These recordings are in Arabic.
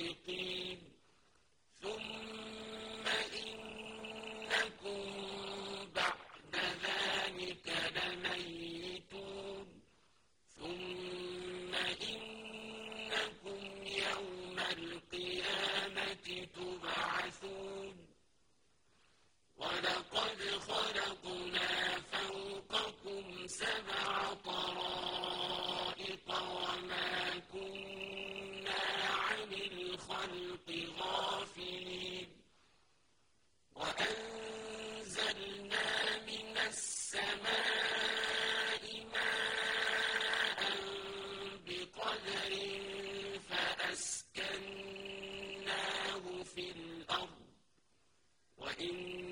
صديق في الأرض وإن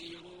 بآياتنا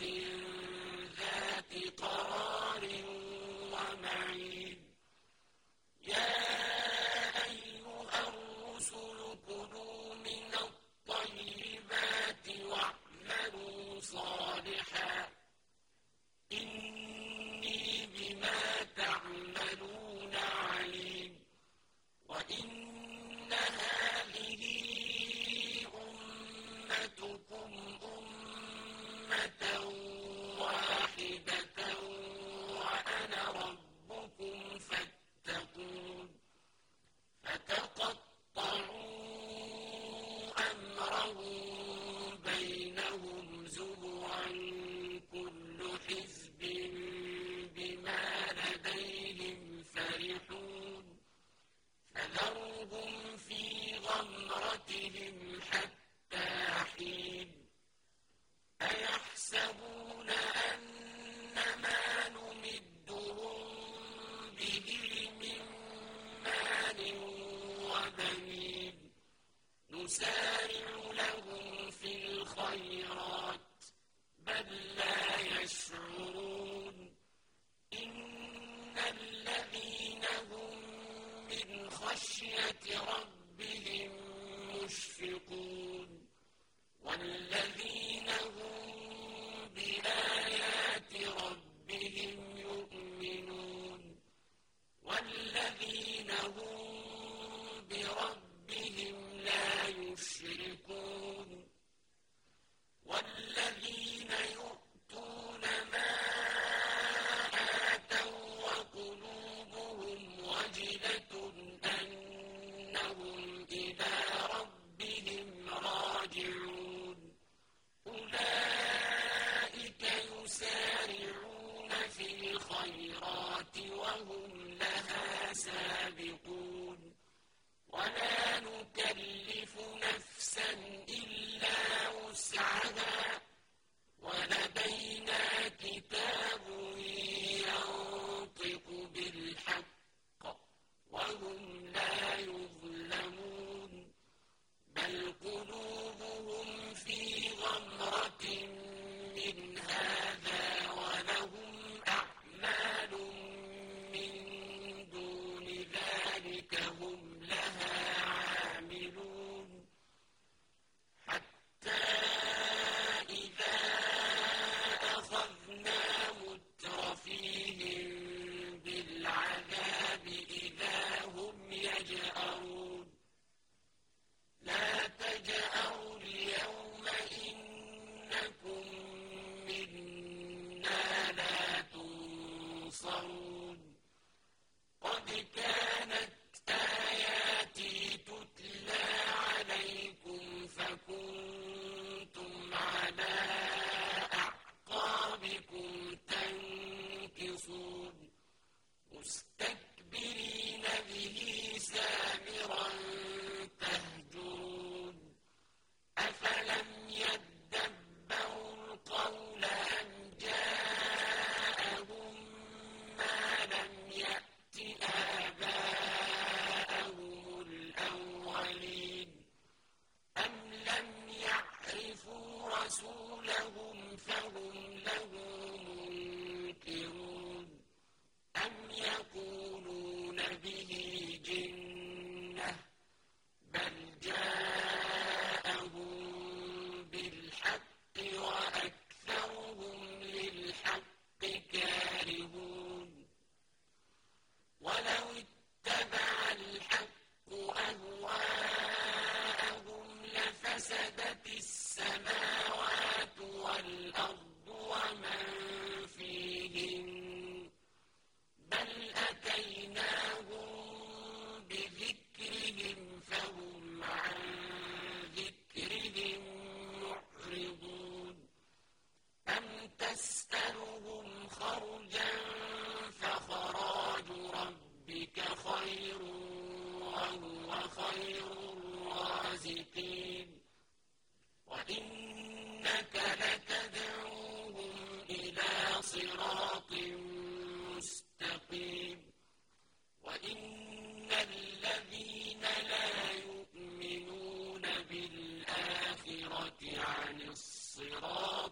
حَقٍّ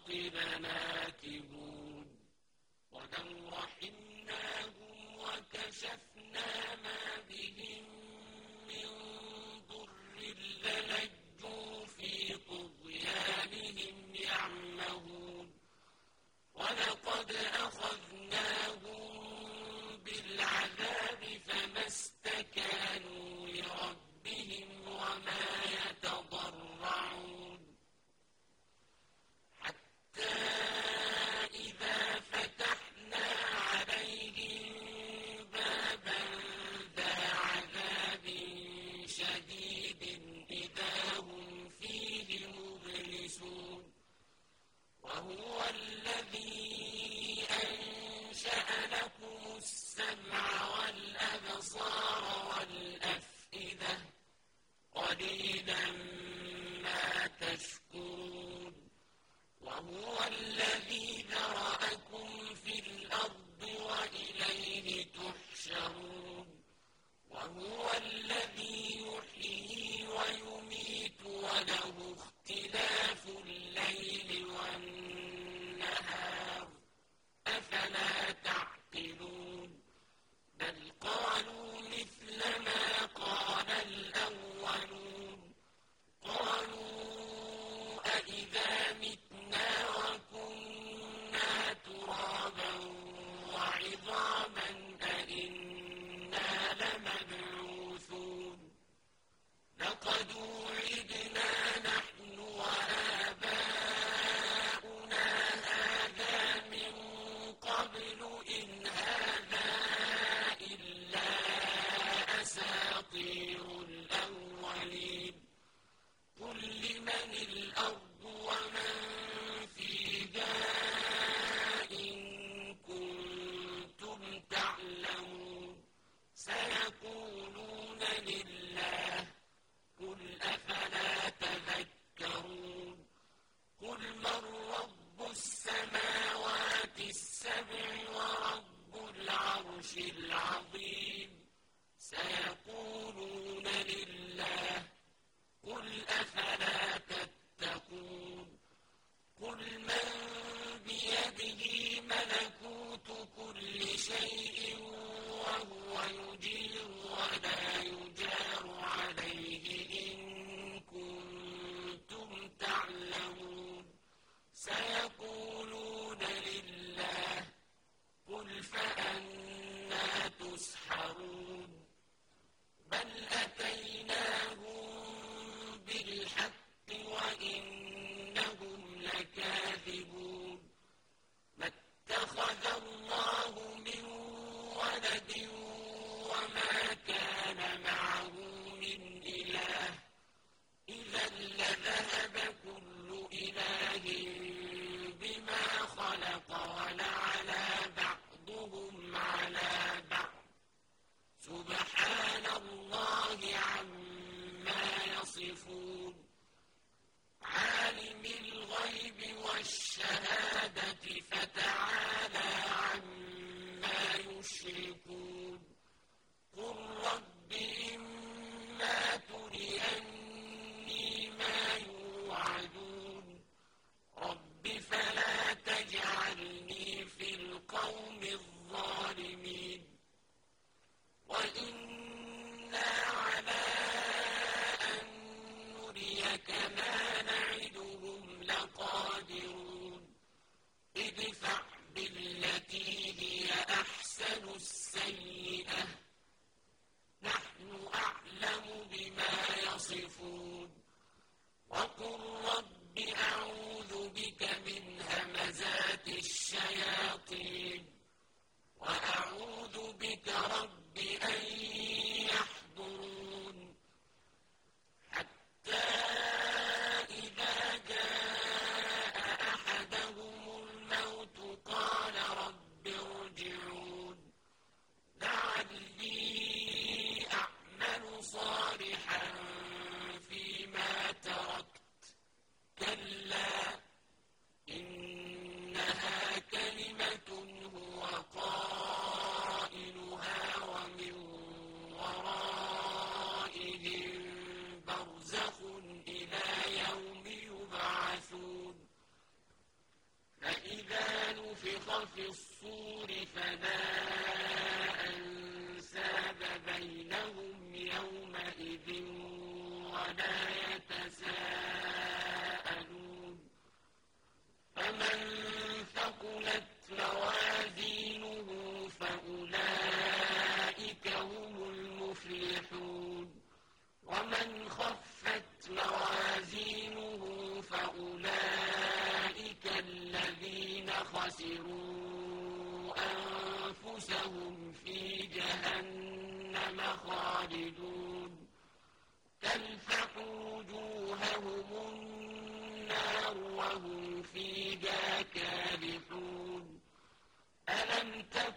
الصراط Thank you. العظيم سيقولون خالدون. تلفح وجوههم النار وهم فيها كالحون ألم تكن